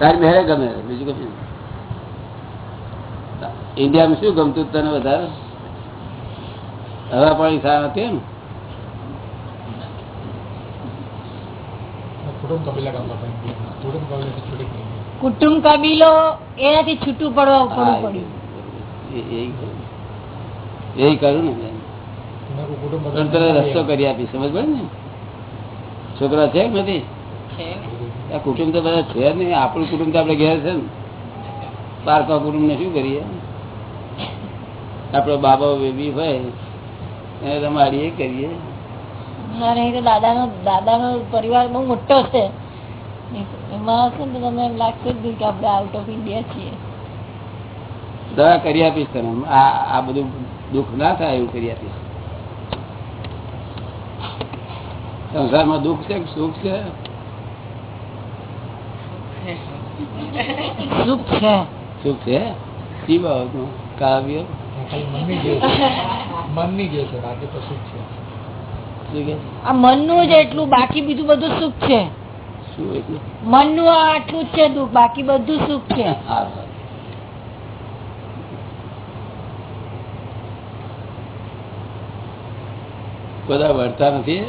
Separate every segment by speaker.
Speaker 1: તારી મેરે ગમે બીજું કશું ઇન્ડિયામાં શું ગમતું તને વધારે? હવા પાણી સારા નથી એમ
Speaker 2: કુટુંબ કબીલા
Speaker 3: એનાથી છૂટું પડવા પડવું પડ્યું.
Speaker 1: એ- કરું ને રસ્તો કરી આપી સમજ પડે ને? છોકરા છે નથી? આ કુટુંબ તો બધા છે નહીં. આપણું કુટુંબ તો આપણે ઘેર છે ને. પારકા કુટુંબ ને શું કરીએ? આપણો બાબા બેબી હોય એને તમારી એ કરીએ.
Speaker 3: દાદાનો દાદાનો પરિવાર બહુ મોટો છે. એમાં છે ને તમને એમ લાગશે જ કે આપણે આઉટ ઓફ ઇન્ડિયા છીએ.
Speaker 1: દવા કરી આપીશ તમે આ આ બધું દુઃખ ના થાય એવું કરી આપીશ. સંસારમાં દુઃખ છે કે સુખ છે?
Speaker 3: સુખ છે.
Speaker 1: સુખ છે? શી બાબતનું? કાવ્ય?
Speaker 2: ખાલી મનની જે
Speaker 3: એટલું બાકી બીજું બધું સુખ છે. મનનું આ આટલું જ છે દુઃખ બાકી બધું સુખ છે.
Speaker 1: હા બધા વળતા નથી?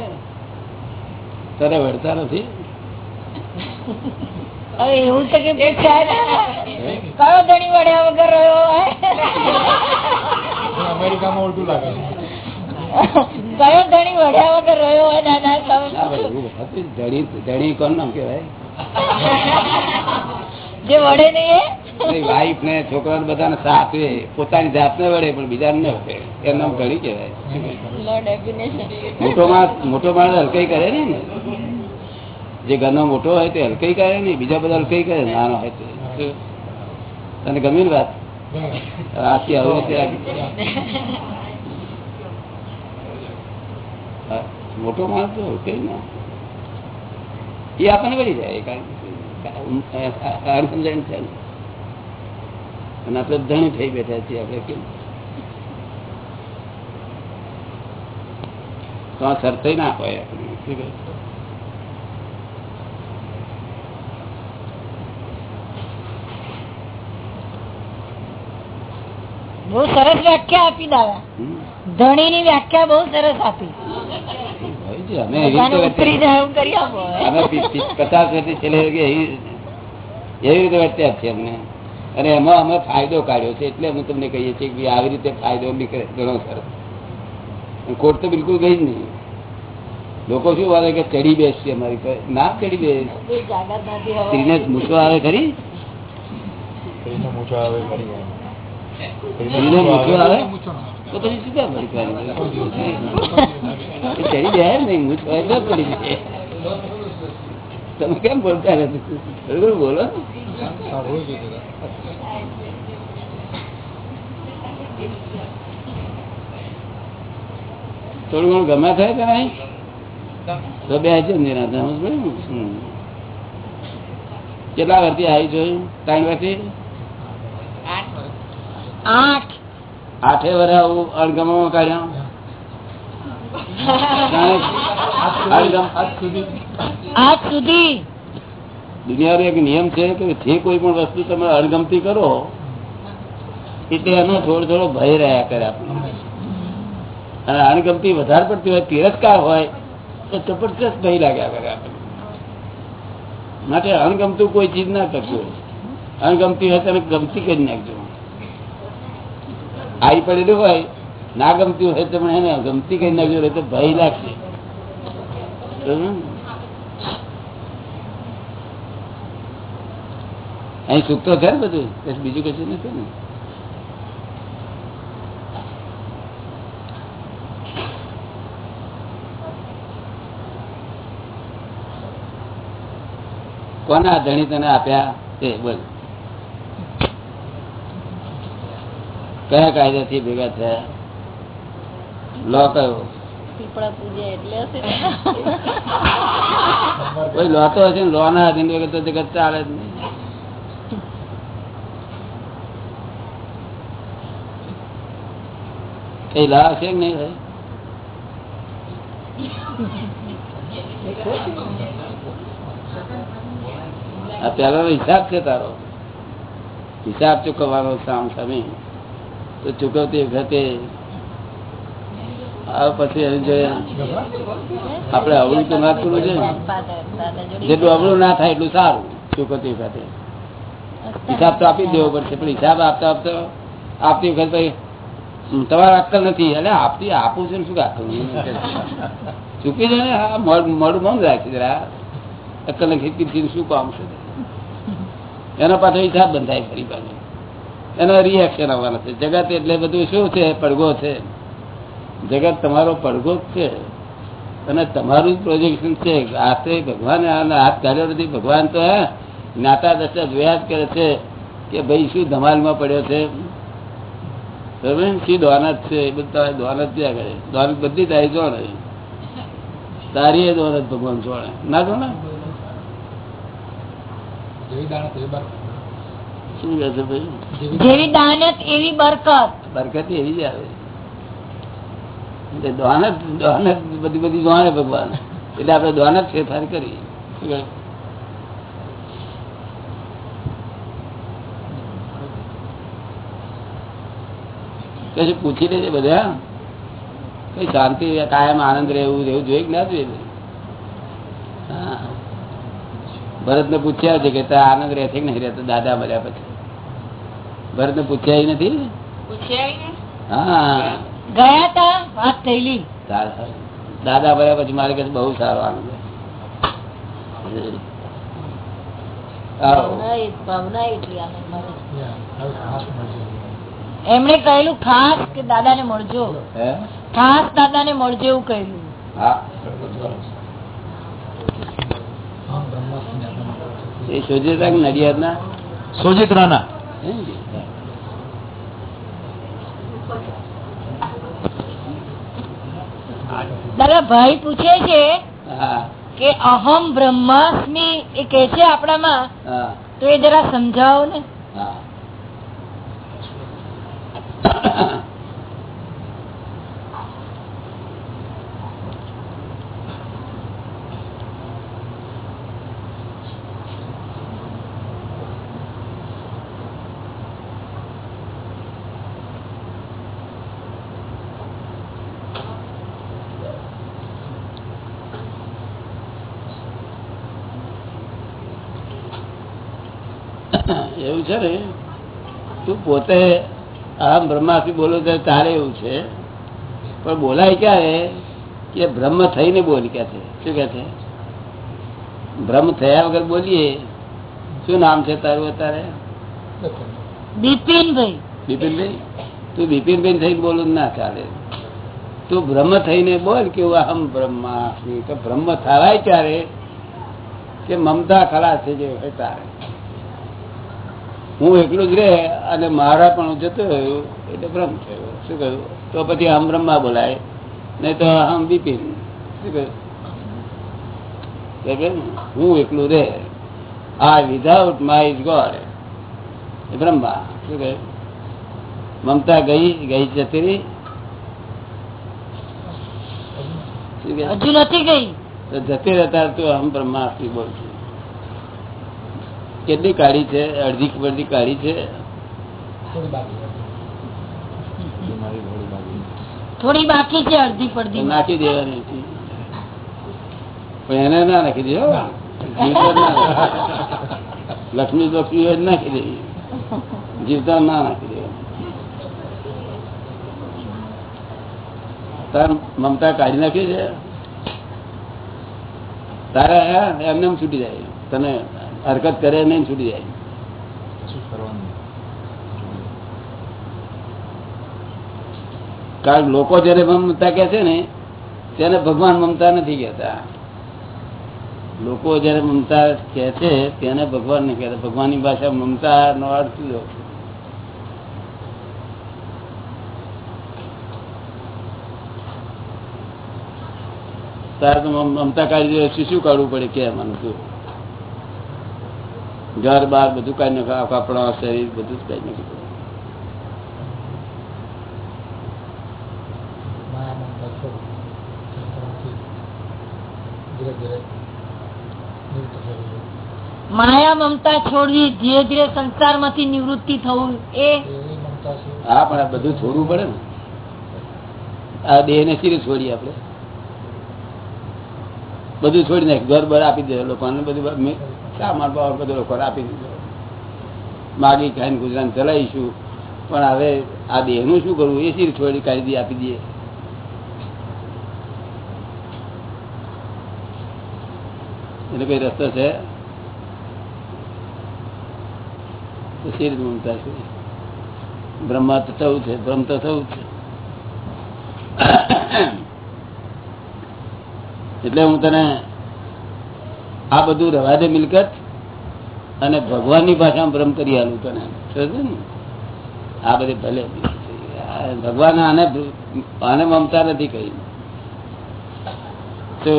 Speaker 1: તારે વળતા નથી?
Speaker 3: એવું તો કે ને. કયો ધણી વડ્યા વગર રહ્યો
Speaker 2: અમેરિકામાં ઉલટું લાગે
Speaker 3: કયો ધણી વડ્યા વગર રહ્યો હોય
Speaker 1: ના. ધણી ધણી કોણ નામ કેવાય
Speaker 3: જે વડે નહીં
Speaker 1: વાઈફ ને છોકરા બધાને સાચવે પોતાની જાતને વડે પણ બીજાને ને વળે એનું નામ ધણી
Speaker 3: કેવાય
Speaker 1: મોટો માણસ મોટો માણસ હલકાઈ કરે ને જે ઘરનો મોટો હોય તે હલકાઈ કરે ને બીજા બધા હલકાઈ કરે, નાનો હોય તે. તને ગમી ને વાત? આથી હવે મોટો માણસ તો હલકાઈ ના. એ આપણને વળી જાય છે અને આપણે ધણી થઈ બેઠા છીએ આપણે કેમ? તો આ સરતઈ ના હોય આપણે
Speaker 3: બહુ સરસ વ્યાખ્યા આપી દાદા. ધણી ની વ્યાખ્યા બહુ સરસ આપી.
Speaker 1: અને એમાં અમે ફાયદો કાઢ્યો છે એટલે અમે તમને કહીએ છીએ કે આવી રીતે ફાયદો નીકળે ઘણો સરસ. કોર્ટ ખોટ તો બિલકુલ ગઈ જ નહીં. લોકો શું વાગે કે ચડી બેસશે અમારી પર. ના ચડી બેસ. સ્ત્રીને મૂછો આવે ખરી?
Speaker 2: સ્ત્રીને મૂછો આવે ખરી
Speaker 1: સ્ત્રીને મૂછો આવે. તો પછી શું કામ? ચડી જાય નહીં મૂછ એટલે પડી જાય તમે કેમ બોલતા નથી બરોબર બોલો. થોડું ઘણું ગમે થાય કે નહીં તો બે છે નિરાશ સમજ પડી ને? હમ. કેટલા વર્ષથી આવી જોયું ત્રણ વર્ષથી
Speaker 3: આઠ.
Speaker 1: આઠે વરે આવું અણગમો કાઢ્યા?
Speaker 2: આજ સુધી.
Speaker 1: દુનિયાનો એક નિયમ છે કે જે કોઈ પણ વસ્તુ તમે અણગમતી કરો એટલે એનો થોડો થોડો ભય રહ્યા કરે આપણને. અને અણગમતી વધારે પડતી હોય તિરસ્કાર હોય તો જબરજસ્ત ભય લાગ્યા કરે આપણને. માટે અણગમતું કોઈ ચીજ ના કરજો અણગમતી હોય તમે ગમતી કરી નાખજો. આવી પડેલું હોય, ના ગમતી હોય તો એને ગમતી કરી હોય તો ભય લાગશે. અહીં સુખ તો છે બધું? બીજું કશું નથી ને? કોના ધણી તને આપ્યા તે બોલ. કયા કાયદાથી ભેગા થયા? લો કયો. કોઈ લો તો હશે ને? લો અધીન વગર તો જગત ચાલે જ નહીં. કઈ છે કે નહીં આ પહેલાનો હિસાબ છે તારો. હિસાબ ચૂકવવાનો સામ સામે તો ચૂકવતી વખતે આ પછી આપણે અવળું તો ના કરવું છે જેટલું અવળું ના થાય એટલું સારું ચૂકવતી વખતે. હિસાબ તો આપી દેવો પડશે, પણ હિસાબ આપતા આપતા આપતી વખત ભાઈ તમારા અક્કલ નથી. એટલે આપતી આપું છું શું અક્કલ ચૂકી જાય ને, હા મોડું બંધ રાખી જરા. અક્કલ ને શું કામ છે? એના પાછો હિસાબ બંધાય ફરી પાછો એનો રિએક્શન આવવાના છે. જગત એટલે બધું શું છે? પડઘો છે. જગત તમારો પડઘો જ છે. અને તમારું જ પ્રોજેક્શન છે હાથે ભગવાન હાથ કાઢ્યો નથી. ભગવાન તો હે નાતા દશા વ્યાજ કરે છે કે ભાઈ શું ધમાલમાં પડ્યો છે? શી દોનત છે? એ બધું તારે દોનત ત્યાં કરે. દોનત બધી તારી જોડે. તારી એ દોનત ભગવાન જોડે. ના જો ને
Speaker 2: જેવી દાણા તેવી બરકત.
Speaker 1: શું કહે છે ભાઈ?
Speaker 2: જેવી
Speaker 3: જેવી દાનત એવી બરકત.
Speaker 1: બરકત એવી જ આવે. એટલે દોનત દોનત બધી બધી જોણે ભગવાન. એટલે આપણે દોનત ફેરફાર કરી કશું પૂછી લેજે બધા. કઈ શાંતિ કાયમ આનંદ રહેવું રહેવું જોઈએ કે ના જોઈએ? હા. ભરત ને પૂછ્યા છે કે આનંદ રહે છે કે નહીં રહેતો દાદા મર્યા પછી. ભરત ને? પૂછ્યા નથી. દાદા ભર્યા પછી મારે કહે બહુ સારો આનંદ.
Speaker 3: એમણે કહેલું ખાસ કે દાદાને મળજો.
Speaker 1: ખાસ
Speaker 3: ખાસ દાદાને મળજો એવું કહેલું.
Speaker 1: હા. એ ના
Speaker 3: દાદા ભાઈ પૂછે છે કે અહમ બ્રહ્માસ્મી એ કે છે આપણામાં? તો એ જરા સમજાવો ને.
Speaker 1: હા એવું છે ને તું પોતે અહમ બ્રહ્માથી બોલો તો તારે એવું છે? પણ બોલાય ક્યારે? કે બ્રહ્મ થઈને બોલ કે છે? શું કે છે? બ્રહ્મ થયા વગર બોલીએ? શું નામ છે તારું અત્યારે?
Speaker 3: બિપિનભાઈ.
Speaker 1: બિપિનભાઈ? તું બિપિનભાઈ થઈને બોલું ના ચાલે. તું બ્રહ્મ થઈને બોલ કે અહમ બ્રહ્માસ્મિ. કે બ્રહ્મ થવાય ક્યારે? કે મમતા ખરા છે જે હોય તારે. હું એકલું જ રે અને મારા પણ જતો રહ્યો એટલે ભ્રમ થયો. શું કહ્યું? તો પછી આમ બ્રહ્મા બોલાય નહીં તો આમ બિપિન શું કહ્યું? હું એકલું રે આ વિધાઉટ માય ઇઝ ગોડ એ બ્રહ્મા. શું કહે મમતા ગઈ ગઈ જતી રહી.
Speaker 3: હજુ નથી ગઈ.
Speaker 1: જતી રહેતા તું હમ બ્રહ્માસ્મિ બોલ છું કેટલી કાઢી છે? અડધી બધી કાઢી છે?
Speaker 2: થોડી બાકી
Speaker 3: છે. અડધી પડધી
Speaker 1: નાખી દેવાની પણ એને ના નાખી દે જીવતા ના નાખી. લક્ષ્મી લક્ષ્મી નાખી દે. જીવતા ના નાખી દે. તાર મમતા કાઢી નાખી છે? તારે એમને એમ છૂટી જાય. તને હરકત કરે નહીં છૂટી જાય. કારણ લોકો જયારે મમતા કે છે ને ત્યારે ભગવાન મમતા નથી કહેતા. લોકો જયારે મમતા કે છે તેને ભગવાન નથી કહેતા. ભગવાનની ભાષા મમતા નો અર્થ જુદો તારે તો મમતા કાઢી દે શું શું કાઢવું પડે? કે મને તું ઘર બાર બધું કાઢી નાખો કપડા શરીર બધું જ કાઢી નાખ્યું
Speaker 2: માયા મમતા છોડી. ધીરે ધીરે
Speaker 3: સંસાર છોડવી સંસારમાંથી નિવૃત્તિ થવું એ
Speaker 1: હા પણ આ બધું છોડવું પડે ને આ દેહ ને સીરી છોડીએ આપડે બધું છોડી નાખ ઘર બર આપી દે લોકોને બધું સામાન બામાન બધું આપી દીધું. માગી ખાઈને ગુજરાન ચલાવીશું. પણ હવે આ દેહનું શું કરવું? એ સીર થોડી કાયદી આપી દઈએ. એટલે કઈ રસ્તો છે? તો સી મમતા છે. બ્રહ્મા તો થવું છે, બ્રહ્મ તો થવું છે. એટલે હું તને આ બધું રવાદે મિલકત અને ભગવાનની ભાષામાં ભ્રમ કરી આલું તને ને. આ બધી ભલે ભગવાન આને આને મમતા નથી કહી તો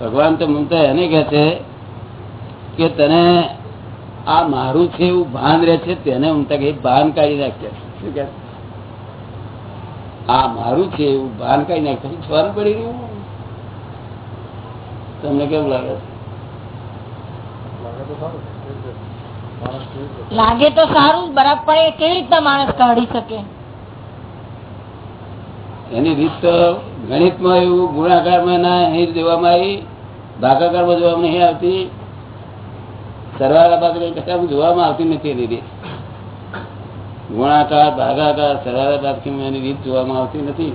Speaker 1: ભગવાન તો મમતા એને કહે છે કે તને આ મારું છે એવું ભાન રહે છે તેને મમતા કહી, ભાન કાઢી નાખે શું કે આ મારું છે એવું ભાન કાઢી નાખે પછી પડી રહ્યું? તમને કેવું લાગે? છે?
Speaker 2: લાગે તો સારું
Speaker 3: બરાબર પણ એ કેવી રીતના માણસ કાઢી શકે?
Speaker 1: એની રીત તો ગણિતમાં એવું ગુણાકારમાં ના અહીં દેવામાં આવી ભાગાકારમાં જોવામાં નહીં આવતી સરવાળા ભાગ કશામાં જોવામાં આવતી નથી એની રીત. ગુણાકાર ભાગાકાર સરવાળા ભાગ એની રીત જોવામાં આવતી નથી.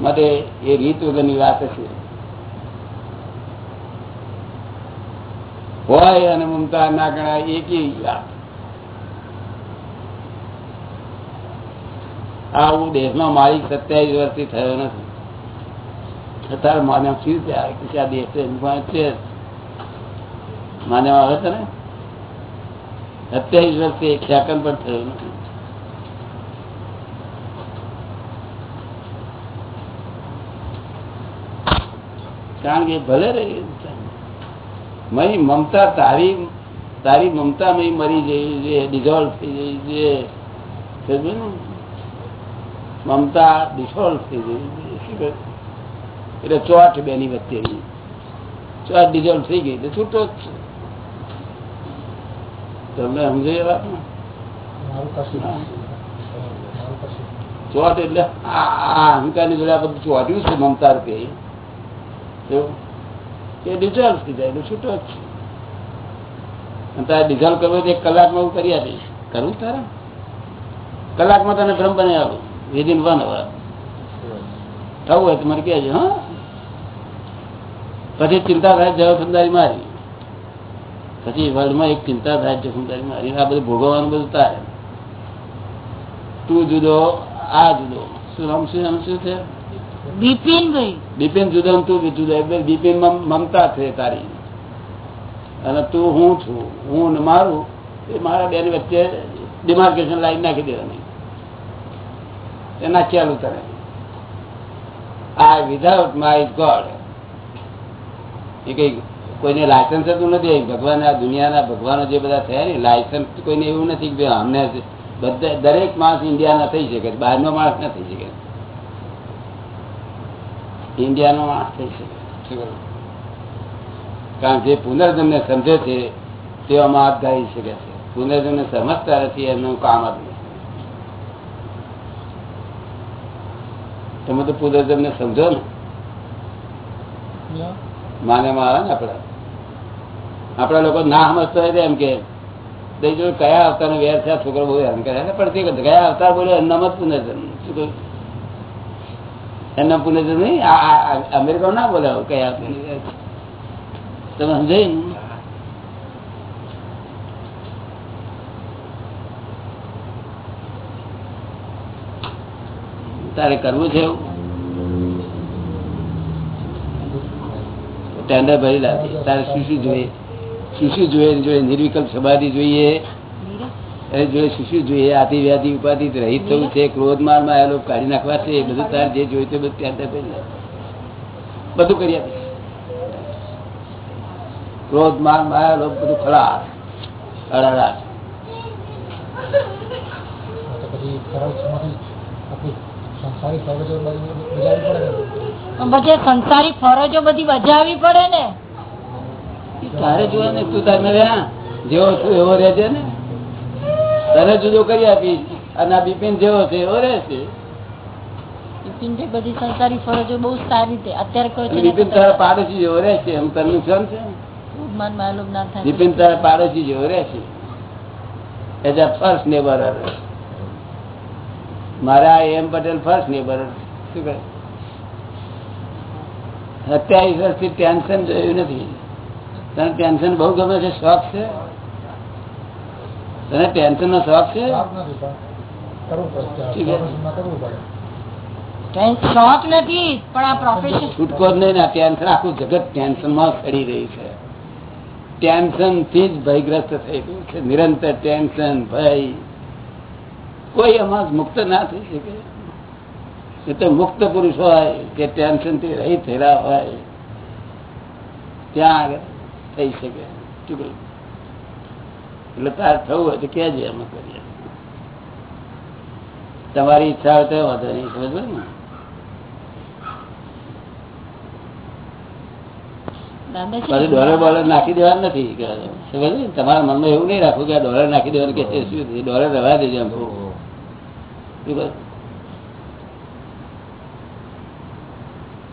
Speaker 1: માટે એ રીત વગરની વાત છે. હોય અને મમતા ના ગણાય, એ કેવી આ માલિક સત્યાવીસ વર્ષથી થયો નથી. છતાં માનવ શું છે? આ દેશ છે માનવ આવે છે ને? સત્યાવીસ વર્ષથી એક સેકન્ડ પણ થયું નથી. કારણ કે ભલે રે મય મમતા તારી તારી મમતા મય મરી જઈ છે ડિઝોલ્વ થઈ જઈ છે મમતા ડિઝોલ્વ થઈ કહે? એટલે ચોટ બેની વચ્ચેની ચોટ ડિઝોલ્વ થઈ ગઈ, એટલે છૂટો જ છે તમને સમજાય વાત. ચોટ એટલે આ અહંકારની જોડે આ બધું ચોટ્યું છે મમતા રૂપે? એ ડિઝોલ્વ થઈ જાય છૂટો જ છે. તારે ડિઝોલ્વ કરવો એક કલાકમાં હું કરી આપીશ. કરવું તારે. કલાકમાં તને ભ્રમ બનાવી આવું વિધિન વન અવર થવું હોય તો મને કહેજો, હા. પછી ચિંતા થાય જવાબદારી મારી. પછી વર્લ્ડમાં એક ચિંતા થાય જવાબદારી મારી. આ બધું ભોગવવાનું બધું તારે. તું જુદો, આ જુદો. શું નામ શું નામ શું છે? બિપિન જુદા તું જુદો બિપિન મમતા છે તારી. અને તું હું છું. હું ને મારું. એ મારા બેન વચ્ચે ડિમાર્કેશન લાઈન નાખી દેવાની. એ નાખ્યાલું તને આ વિધાઉટ માય ગોડ એ કઈ કોઈને લાયસન્સ હતું નથી. ભગવાન, આ દુનિયાના ભગવાનો જે બધા થયા ને લાયસન્સ કોઈને એવું નથી કે અમને બધા દરેક માણસ ઇન્ડિયાના થઈ શકે બહારનો માણસ ના થઈ શકે ઇન્ડિયાનો શકે કારણ જે પુનર્જન્મને સમજે છે તેવામાં હાથ ધારી શકે છે. પુનર્જન્મને સમજતા નથી એમનું કામ જ તમે તો પુનર્જન્મને સમજો ને. માને આવે ને આપડા આપડા લોકો ના સમજતા હોય એમ કે કયા અવતારનો વેર છે? છોકરો બહુ એમ છે. પણ કયા અવતાર બોલ્યો એનું નામ જ પુનર્જન્મ. શું કહ્યું? એનું નામ તો નહીં અમેરિકા ના બોલે કયા. તમે સમજાય તારે કરવું છે ટેન્ડર ભરી લાવી તારે શું શું જોઈએ. શું શું જોઈએ જોઈએ, નિર્વિકલ્પ સમાધિ જોઈએ. એની જોડે શું શું જોઈએ આથી વ્યાધિ ઉપાધિ રહિત થવું છે ક્રોધ મારમાં આવેલો કાઢી નાખવા છે એ બધું તારે જે જોયું તે બધું ટેન્ડર બધું કરી આપીશ ક્રોધ મારમાં આવેલો બધું ખલાસ અડાડાટ.
Speaker 2: તો પછી ફરજમાંથી આપણી સંસારી ફરજો
Speaker 3: બધી બજાવી પડે ને?
Speaker 1: તારે જોવા ને તું તારે જેવો છું એવો રહેજે ને. તને જુદો કરી આપીશ અને આ બિપિન જેવો છે એવો રહેશે
Speaker 3: બિપિનભાઈ બધી સંસારી ફરજો બહુ સારી રીતે અત્યારે કહો
Speaker 1: અને બિપિન તારા પાડોશી જેવો રહેશે એમ તને નુકસાન છે?
Speaker 3: માન માલુમ ના થાય.
Speaker 1: બિપિન તારા પાડોશી જેવો રહેશે એઝ અ ફર્સ્ટ નેબર મારા એમ પટેલ ફર્સ્ટ નેબર શું કહે? સત્યાવીસ વર્ષથી ટેન્શન જોયું નથી. તને ટેન્શન બહુ ગમે છે? શોખ છે? તને ટેન્શન નો શોખ છે?
Speaker 2: લાભ નથી પણ કરવું પડે
Speaker 1: ઠીક છે.
Speaker 2: પ્રોફેશનમાં કરવું પડે.
Speaker 3: કઈ શોખ નથી પણ આ પ્રોફેશન
Speaker 1: છૂટકો જ નહીં ટેન્શન આખું જગત ટેન્શનમાં ચડી રહ્યું છે. ટેન્શનથી જ ભયગ્રસ્ત થઈ ગયું છે. નિરંતર ટેન્શન ભય. કોઈ એમાં મુક્ત ના થઈ શકે. એ તો મુક્ત પુરુષ હોય કે ટેન્શનથી રહી થયેલા હોય. ત્યાં આગળ થઈ શકે. શું કહ્યું? એટલે તાર થવું હોય તો કહેજે અમે કરીએ. તમારી ઈચ્છા હોય તો વાંધો નહીં સમજ ને? ડોલર બોલર નાખી દેવાનું નથી તમારા મનમાં એવું નહીં રાખવું કે આ ડોલર નાખી દેવાનું કે શું? ડોલર રવા દેજો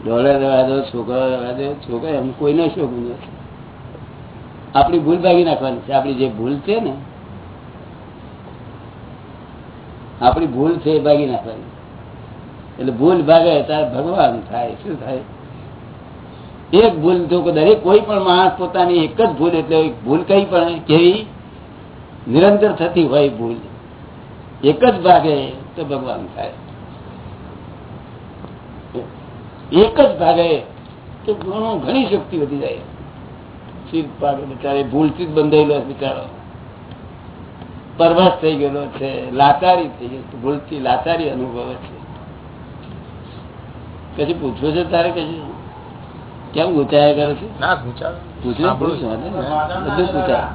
Speaker 1: ડોલર રવા દો છોકરો રવા દો છોકરો એમ કોઈને શોખ નથી. આપણી ભૂલ ભાગી નાખવાની છે. આપણી જે ભૂલ છે ને, આપણી ભૂલ છે એ ભાગી નાખવાની. એટલે ભૂલ ભાગે ત્યારે ભગવાન થાય. શું થાય? એક ભૂલ જો દરેક કોઈ પણ માણસ પોતાની એક જ ભૂલ એટલે ભૂલ કઈ પણ કેવી? નિરંતર થતી હોય ભૂલ. એક જ ભાગે તો ભગવાન થાય. એક જ ભાગે તો ઘણું, ઘણી શક્તિ વધી જાય. બિચારે ભૂલથી જ બંધાયેલો બિચારો. પરવશ થઈ ગયેલો છે લાચારી થઈ ગયો ભૂલથી લાચારી અનુભવે છે. કશું પૂછવું છે તારે કશું કેમ ગુચાયા કરે છે?
Speaker 4: ના પૂછા
Speaker 1: પૂછવું પૂછવું બધું પૂછાય.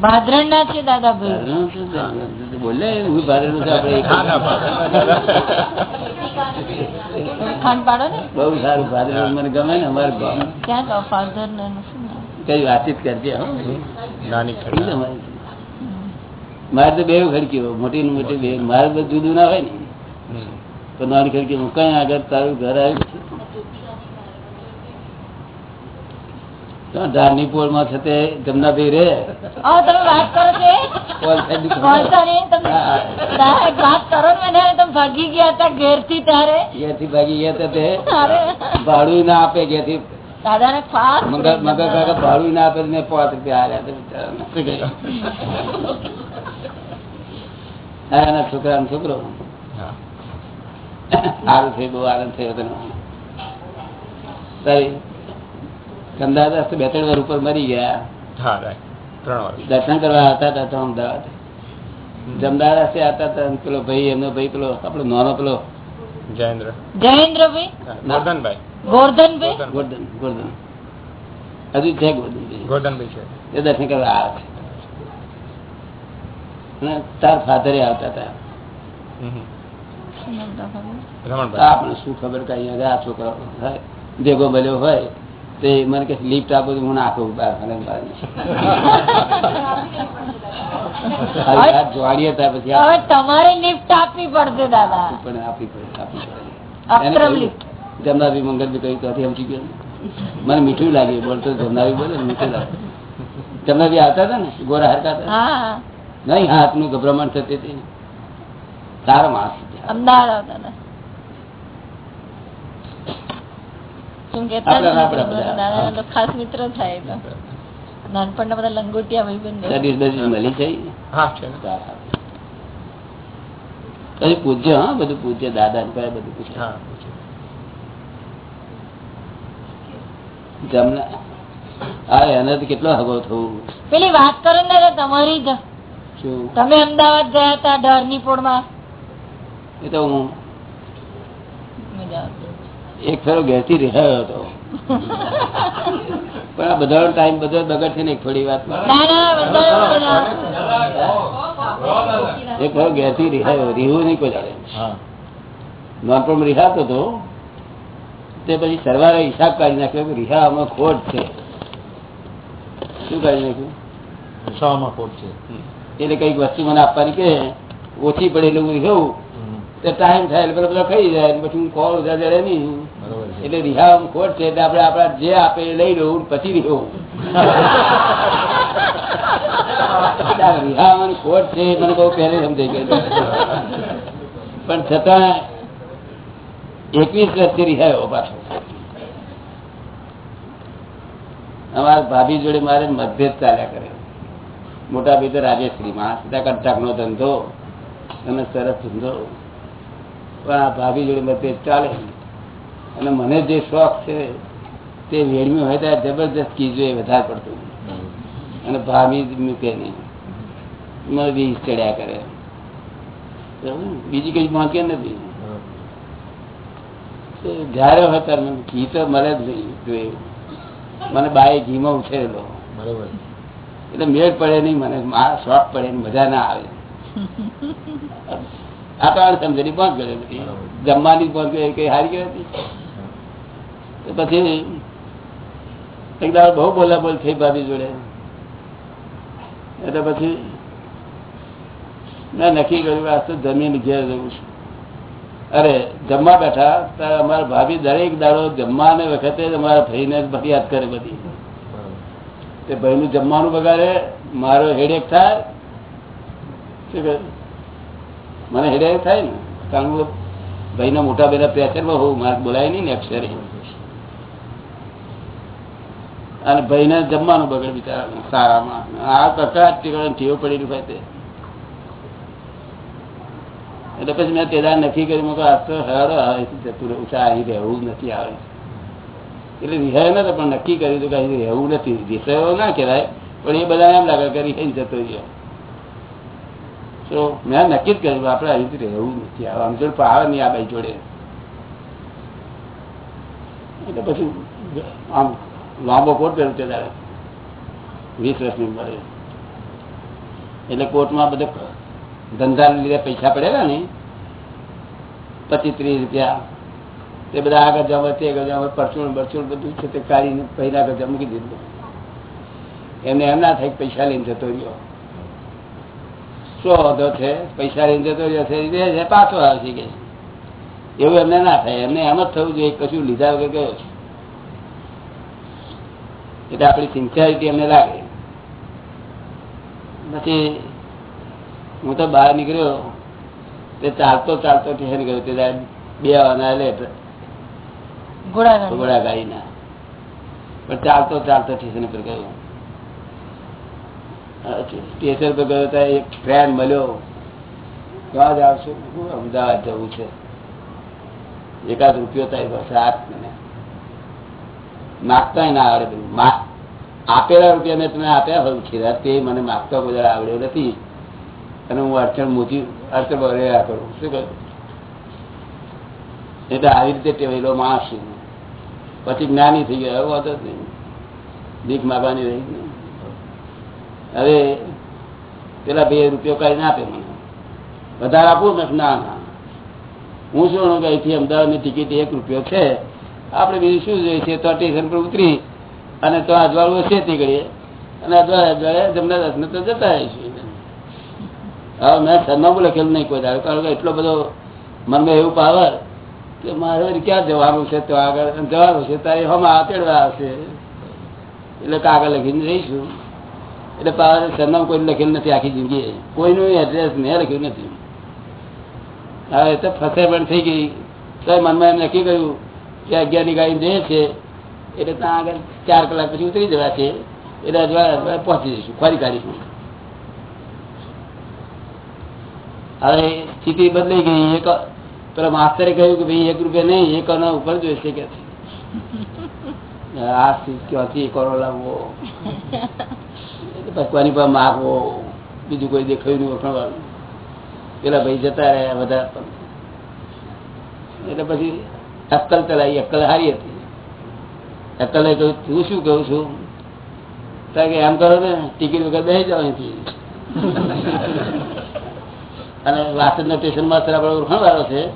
Speaker 3: ભાદરણ ના છે દાદાભાઈ
Speaker 1: ભારેનું બોલે હું ભારેનું છે આપણે એક જ.
Speaker 4: ના, ના,
Speaker 3: ખાંડ પાડો ને.
Speaker 1: બહુ સારું ભારેનું મને ગમે ને અમારે
Speaker 3: ક્યાં તો ફાધર ને એનું શું નામ?
Speaker 1: કઈ વાતચીત કરજે હો.
Speaker 4: નાની
Speaker 1: શું
Speaker 4: ખરી
Speaker 1: તમારે? મારે તો બે ખડકી હોય મોટી ને મોટી બે. મારે તો જુદું ના હોય ને. તો નાની ખડકી હું કઈ આગળ તારું ઘર આવ્યું ધારની છે તે જમનાભાઈ રે.
Speaker 3: તમે વાત કરો છો કરો ને મને તમે ભાગી ગયા હતા ઘેરથી ત્યારે.
Speaker 1: ઘેરથી ભાગી ગયા હતા તે. ભાડું ના આપે
Speaker 3: ને
Speaker 1: મગર મગર કાકા ભાડું ના આપે ને પાંચ રૂપિયા. હા એના છોકરાનો છોકરો. સારું થયું બહુ આનંદ થયો તને. કંદાદાસ તો બે ત્રણ વાર ઉપર મરી ગયા. દર્શન કરવા આવતા હતા અમદાવાદ. જમદાદાસ આવતા હતા પેલો ભાઈ એમનો ભાઈ પેલો આપણો નાનો પેલો.
Speaker 4: જયેન્દ્ર.
Speaker 3: જયેન્દ્રભાઈ?
Speaker 4: હા, ગોરધનભાઈ.
Speaker 3: ગોરધનભાઈ?
Speaker 1: ગોરધન ગોરધન. હજુ છે ગોરધન
Speaker 4: ગોરધનભાઈ છે.
Speaker 1: એ દર્શન કરવા આવે છે. તાર ફાધરે આવતા હતા.
Speaker 4: હમ.
Speaker 3: શું ખબર?
Speaker 1: આપણે શું ખબર કઈ આ છોકરો ભેગો મળ્યો હોય. તો એ મને કે લિફ્ટ આપો હું નાખું જોવાડીએ ત્યાર પછી
Speaker 3: તમારે લિફ્ટ આપવી પડશે દાદા.
Speaker 1: પણ આપવી પડે આપવી પડે.
Speaker 3: અક્રમ
Speaker 1: કહ્યું, ત્યાંથી સમજી ગયો. મને મીઠું લાગ્યું બોલતો જમનાભી બોલે ને મીઠું લાગે જમનાભી આવતા હતા ને ગોરા હરતા હતા?
Speaker 3: હા
Speaker 1: નહીં હાથનું ગભરામણ થતી હતી. સારો માણસ.
Speaker 3: અમદાવાદ આવતા હતા. તો ખાસ મિત્ર થાય નાનપણના બધા લંગોટિયા ભાઈબંધો.
Speaker 1: સ્ટડીઝ મળી છે
Speaker 4: હા છે ને.
Speaker 1: કઈ પૂછ્યો હા બધું પૂછ્યો દાદા ને બધું પૂછ્યું જમના હા એને તો કેટલો હગો થવું.
Speaker 3: પેલી વાત કરો ને તમારી જ. તમે અમદાવાદ ગયા હતા ડરની પોળમાં.
Speaker 1: એ તો હું.
Speaker 3: મજા આવતી.
Speaker 1: એક ફેરો ઘેરથી રહ્યો હતો. પણ આ બધા ટાઈમ બધો બગડ છે ને એક થોડી વાત
Speaker 3: ના ના બધા
Speaker 1: એક ફેરો ઘેરથી રિહાયો રીહવું નહીં કોઈ જાણે
Speaker 4: હા.
Speaker 1: નોનપણ રિહાતો હતો તે પછી સરવારે હિસાબ કાઢી નાખ્યો કે રિહામાં ખોટ છે. શું કાઢી નાખ્યું?
Speaker 2: દશામાં ખોટ છે.
Speaker 1: એટલે કંઈક વસ્તુ મને આપવાની કે ઓછી પડે એટલે હું રહેવું ટાઈમ થાય એટલે બધા ખાઈ જાય પછી હું કોલ ઉજા જડે નહીં એટલે રિહા ખોટ છે એટલે આપણે આપણા જે આપે એ લઈ લઉં પછી રિહવું. રિહામ ખોટ છે મને બહુ પહેલે સમજાઈ ગયું પણ છતાં એકવીસ વર્ષથી રિહાયો પાછો. અમારા ભાભી જોડે મારે મતભેદ ચાલ્યા કરે. મોટા ભાઈ તો રાજેશ્રી માં સીધા કંટાક નો ધંધો અને સરસ ધંધો. પણ આ ભાભી જોડે મતભેદ ચાલે અને મને જે શોખ છે તે વેડમી હોય ત્યારે જબરદસ્ત કીજો એ વધારે પડતું અને ભાભી મૂકે નહીં મને વીસ ચડ્યા કરે. બીજી કઈ માંગે નથી. જયારે હોય ત્યારે મને ઘી તો મળે જ નહીં જોયું મને બાએ ઘીમાં ઉછેરેલો.
Speaker 2: બરોબર.
Speaker 1: એટલે મેળ પડે નહીં મને મારા શોખ પડે મજા ના આવે. સમજણી બંધ કરે જમવાની બંધ કરે કઈ હારી ગયો પછી એક દાડો બહુ બોલાબોલ થઈ ભાભી જોડે. એટલે પછી મેં નક્કી કર્યું આ તો જમીન ઘેર જવું છું. અરે જમવા બેઠા ત્યારે અમારા ભાભી દરેક દાડો જમવાને વખતે જ અમારા ભાઈને જ ફરિયાદ કરે બધી. તે ભાઈનું જમવાનું બગાડે, મારો હેડેક થાય. શું કહે? મને હિરાય થાય ને. કારણ કે ભાઈના મોટા બેના પ્રેશરમાં હોઉં મારે બોલાય નહીં ને અક્ષરે. અને ભાઈને જમવાનું બગડ બિચારા સારામાં. આ કકડાટ ટીકડા તે. એટલે પછી મેં તેદાર નક્કી કર્યું મેં કહ્યું, આ તો હેડો અહીંથી જતું રહેવું છે અહીં રહેવું નથી આવે. એટલે રિહાય નતો પણ નક્કી કર્યું હતું કે અહીં રહેવું નથી. રિસાયો ના કહેવાય પણ એ બધા એમ લાગે કે રિહાઈ જતો રહ્યો. તો મેં નક્કી જ કર્યું આપણે અહીંથી રહેવું નથી. આમ જોડે આવે નહીં આ ભાઈ જોડે. એટલે પછી આમ લાંબો કોટ કર્યો તે દાડે. વીસ વર્ષની ઉંમરે. એટલે કોર્ટમાં બધે ધંધા લીધે પૈસા પડેલા ને. પચીસ ત્રીસ રૂપિયા. તે બધા આ જવા તે જવા પરચુણ, બરચુણ બધું છે તે કાઢીને પહેલા ગજા મૂકી દીધું. એમને એમ ના થાય પૈસા લઈને જતો રહ્યો. શું વાંધો છે? પૈસા લઈને જતો રહ્યો છે પાછો આવશે કે એવું એમને ના થાય. એમને એમ જ થવું જોઈએ કશું લીધા વગર ગયો એટલે આપણી સિન્સિયરિટી એમને લાગે. પછી હું તો બહાર નીકળ્યો. તે ચાલતો ચાલતો ઠેર ગયો. તે બે વાના લે
Speaker 3: ઘોડા
Speaker 1: ગાડીના પણ ચાલતો ચાલતો સ્ટેશન પર ગયો. સ્ટેશન પર ગયો ત્યાં એક ટ્રેન મળ્યો. ક્યાં જ હું અમદાવાદ જવું છે. એકાદ રૂપિયો થાય બસ આપ મને. માગતા ના આવડે આપેલા રૂપિયા મેં તમે આપ્યા હોય છે તે મને માગતા બધા આવડ્યો નથી. અને હું અડચણ મોટી અડચણ રહ્યા કરું. શું કરું એટલે આવી રીતે ટેવાયેલો માણસ પછી જ્ઞાની થઈ ગયો. વાંધો જ નહીં. ભીખ માગવાની રહી નહીં. હવે પેલા બે રૂપિયો કઈ ના આપે મને. વધારે આપું ને ના ના. હું શું કે અહીંથી અમદાવાદની ટિકિટ એક રૂપિયો છે. આપણે બીજું શું જોઈએ? છે તો સ્ટેશન પર ઉતરી અને તો અજવાળું છે તે કરીએ અને અજવાળે અજવાળે તમને દસને તો જતા રહીશું હવે મેં સરનામું લખેલું નહીં કોઈ દાડો, કારણ કે એટલો બધો મનમાં એવું પાવર કે મારે ક્યાં જવાનું છે? તો આગળ જવાનું છે, તારે હમણાં તેડવા આવશે. એટલે કાગળ લખીને રહીશું એટલે તારે સરનામું કોઈ લખેલું નથી, આખી જિંદગી. કોઈનું એડ્રેસ મેં લખ્યું નથી. હવે તો ફસે પણ થઈ ગઈ. તો મનમાં એમ નક્કી કર્યું કે અગિયારની ગાડી જઈએ છે, એટલે ત્યાં આગળ ચાર કલાક પછી ઉતરી જવા છે. એટલે અજવાળે અજવાળે પહોંચી જઈશું, ફરી કાઢીશું હવે સ્થિતિ બદલાઈ ગઈ. એક પેલા માસ્તરે કહ્યું કે ભાઈ, એક રૂપિયા નહીં, એક ઉપર જોઈશે કે આ સ્થિતિ ક્યાંથી કરો લાવવો? એટલે પણ માગવો બીજું કોઈ દેખાયું નહીં વખણવાનું પેલા ભાઈ જતા રહ્યા બધા એટલે પછી અક્કલ ચલાવી અક્કલ હારી હતી. અક્કલે કહ્યું તું શું કહું છું? કારણ કે એમ કરો ને ટિકિટ વગર બેસી જાવ અહીંથી. અને વાસણ સ્ટેશનમાં આપણે ઓળખાણ વાળો છે.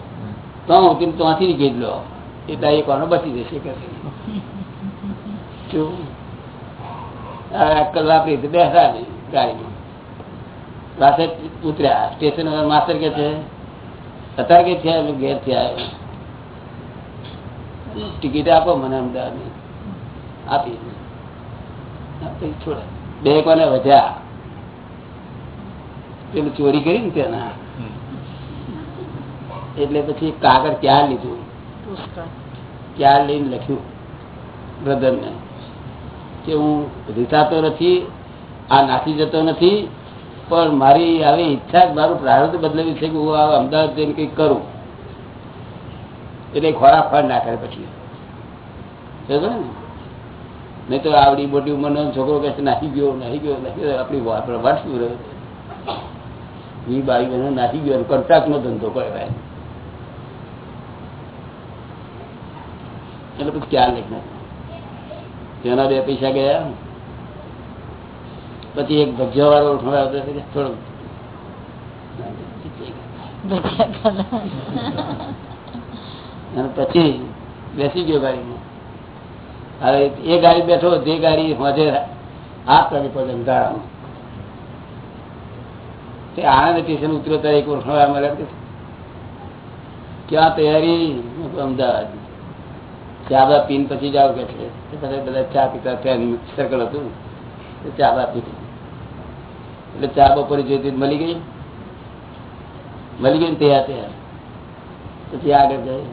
Speaker 1: તો હું ત્યાંથી નીકળી લો. એ કોનો બચી જશે કે શું? આ અક્કલ વાપરી હતી બેસાડી ગાડીમાં. પાસે ઉતર્યા. સ્ટેશન માસ્ટર કે છે અત્યારે કે એટલે ઘેર થયા ટિકિટ આપો મને અમદાવાદની. આપી આપી છોડે. બે કોને વધ્યા. પેલું ચોરી કરી ને તેના એટલે પછી કાગળ ક્યાં લીધું? ક્યાં લઈને લખ્યું? બ્રધરને. કે હું રીસાતો નથી, આ નાસી જતો નથી, પણ મારી આવી ઈચ્છા મારું પ્રારંભ બદલાવી છે કે હું આ અમદાવાદ જઈને કંઈક કરું. એટલે ખોરાક ફળ ના કરે પછી નહીં તો આવડી મોટી ઉંમરનો છોકરો કહે છે નાહી ગયો નાહી ગયો નાહી ગયો. આપણી આપણે શું રહ્યો બાવી બહેનો નાસી ગયો કોન્ટ્રાક્ટ નો ધંધો કહેવાય. એટલે પછી ક્યાં લખના તેના બે પૈસા ગયા. પછી એક ભજીયા વાળો થોડો અને પછી બેસી ગયો ગાડીમાં. હવે એ ગાડી બેઠો તે ગાડી હોજે હાથ વાગે પડે અંધારામાં. તે આણંદ સ્ટેશન ઉતર્યો ત્યારે એક વર્ષ મળ્યા ક્યાં તૈયારી? અમદાવાદ ચા બા પીને પછી જાવ કે બધા ચા પીતા ત્યાં સર્કલ હતું. ચા બા પીધી એટલે ચા બપોરે જોઈતી મળી ગઈ. મળી ગઈ ને તૈયાર તૈયાર. પછી આગળ જાય.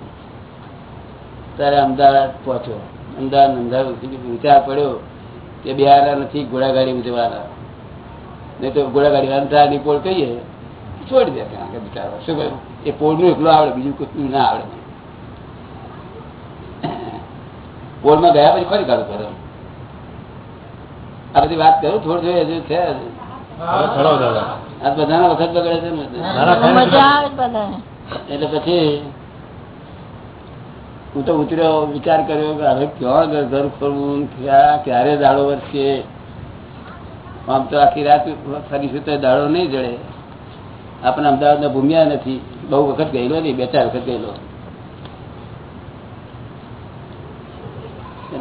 Speaker 1: ત્યારે અમદાવાદ પહોંચ્યો. અમદાવાદ અમદાવાદ વિચાર પડ્યો કે બિહાર નથી, ઘોડાગાડી ઉજવાના નહીં તો ઘોડાગાડી અંતરાની પોળ કહીએ. છોડી દે ત્યાં બિચારો. શું કહ્યું? એ પોળનું એકલું આવડે, બીજું કશું ના આવડે પોળમાં ગયા પછી ફરી કાઢું કરે આ બધી વાત કરું થોડું થોડું હજુ છે. આ બધાના વખત બગડે છે એટલે પછી હું તો ઉતર્યો વિચાર કર્યો કે હવે ક્યાં ઘર ઘર ખોલવું ક્યાં ક્યારે દાડો વધશે આમ તો આખી રાત ફરીશું તો દાડો નહીં જડે. આપણે અમદાવાદના ભૂમ્યા નથી. બહુ વખત ગયેલો નહીં બે ચાર વખત ગયેલો.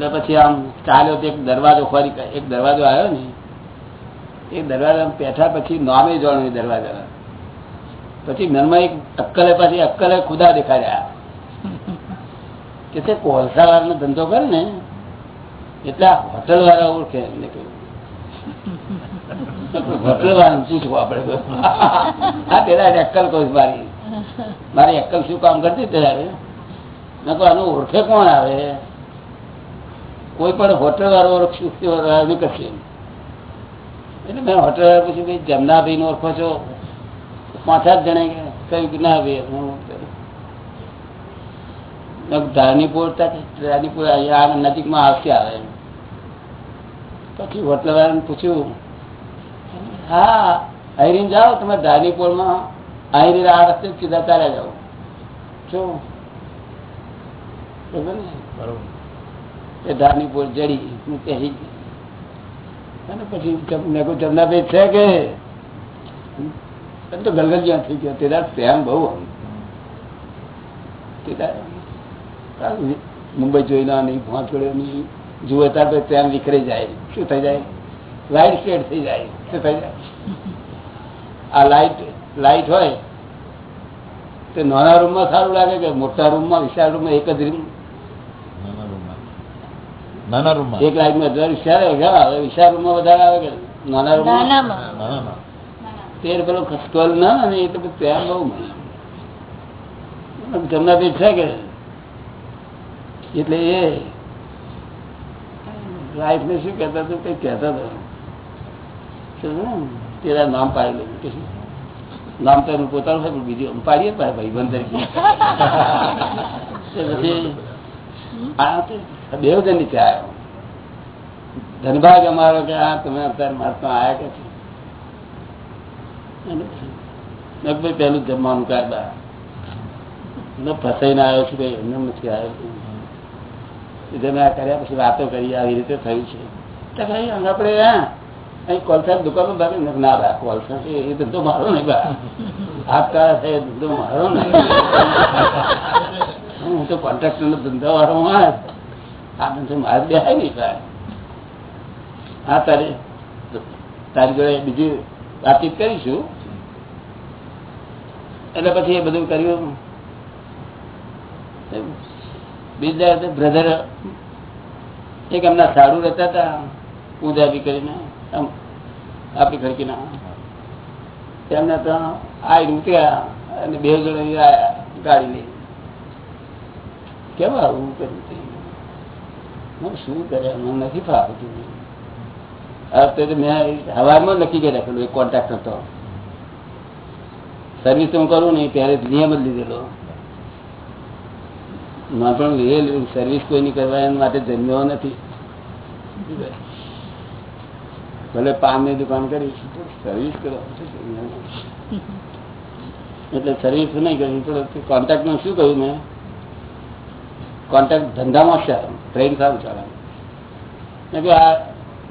Speaker 1: એટલે પછી આમ ચાલ્યો એક દરવાજો ખોરી એક દરવાજો આવ્યો ને, એ દરવાજા બેઠા પછી નામે જોવાનું દરવાજા પછી મનમાં એક અક્કલે પાછી અક્કલે ખુદા દેખાડ્યા. કે તે કોલસા વાળાનો ધંધો કરે ને, એટલે હોટલ વાળા ઓળખે એમને કહ્યું. હોટલ વાળાને પૂછવું આપડે હા, પેલા અક્કલ કહું મારી. મારી અક્કલ શું કામ કરતી ત્યારે મેં કહું આનું ઓળખે કોણ આવે? કોઈ પણ હોટલ વાળો ઓળખશું કરશે એટલે મેં હોટલ વાળા પૂછ્યું, ભાઈ જમનાભાઈ નો ઓળખો છો? પાંચ સાત જણે કહ્યું કે, ના ભાઈ, હું ધાનીપુર આ નજીકમાં આવશે આવે પછી હોટલ વાળાને પૂછ્યું, હા હૈરીન જાઓ, તમે ધારણીપુરમાં અહીં આ રસ્તે સીધા ચાલ્યા જાઓ. શું? બરોબર એ જડી હું અને પછી જમ- ભાઈ છે કે? એમ તો ગલગલિયા થઈ ગયો. તેદાર પ્રેમ બહુ આમ. તે દાડે આ મુંબઈ જોઈ ના નહીં ભોંચ પડ્યો નહીં જુએ તાર પ્રેમ વિખરાઈ જાય. શું થઈ જાય? લાઈટ શેડ થઈ જાય. શું થઈ જાય? આ લાઈટ લાઈટ હોય, તે નાના રૂમમાં સારું લાગે કે મોટા રૂમમાં, વિશાળ રૂમમાં એક જ રૂમ
Speaker 5: નાના રૂમ
Speaker 1: એક લાઈટમાં અઢાર વિશાળ આવે વિશાળ રૂમમાં વધારે આવે કે નાના
Speaker 3: રૂમ
Speaker 5: નાના
Speaker 1: તેર પેલો ખસકોલ ના અને એ તો ત્યાં બહુ મળે જમનાભાઈ છે કે? એટલે એ લાઈફ ને શું કહેતા તું કઈ કહેતા હતા. શું છે ને? તેરા નામ પાડી લીધું કે શું? નામ તો એનું પોતાનું છે પણ બીજું પાડીએ પાડે ભાઈ બંધ તરીકે. પછી આ તો બે નીચે આવ્યો ધનભાગ અમારો કે આ તમે અત્યારે મહાત્મા આવ્યા કે છે? ભાઈ પહેલું જમવાનું મેં ફસાઈને આવ્યો છું ભાઈ એમને નથી આવ્યો. જેને આ કર્યા પછી વાતો કરી આવી રીતે થયું છે. તો ભાઈ આપણે, હા, અહીં કોલસા દુકાનો ભાગે ના બા કોલસા એ ધંધો મારો નહીં બા હાથ છે ધંધો મારો નહીં. હું તો કોન્ટ્રાક્ટર નો ધંધો વાળો માણસ આ ધંધો મારે બેહાય નહીં બા હા, તારે તારી જોડે બીજી વાતચીત કરીશું? એટલે પછી એ બધું કર્યું બીજા બ્રધર એક એમના સારું રહેતા હતા પૂજાબી કરીને એમ, આપણી ખડકીના તેમને તો આઈ ઉતર્યા અને બે જણ ગાડી લઈ. કેવા આવું કર્યું શું કરે? મને નથી ફાવતું. આ તો મેં હવામાં નક્કી કરી રાખેલું એક કોન્ટ્રાક્ટ હતો. સર્વિસ હું કરું નહીં ત્યારે નિયમ જ લીધેલો. પણ લીધેલું સર્વિસ કોઈની કરવા એના માટે જન્મ્યો નથી. ભલે પાનની દુકાન કરી સર્વિસ કરો. એટલે સર્વિસ નહીં કરી કોન્ટ્રાક્ટનું શું કહ્યું મેં? કોન્ટ્રાક્ટ ધંધામાં છે ટ્રેન સારું ચાલે. મેં કહ્યું આ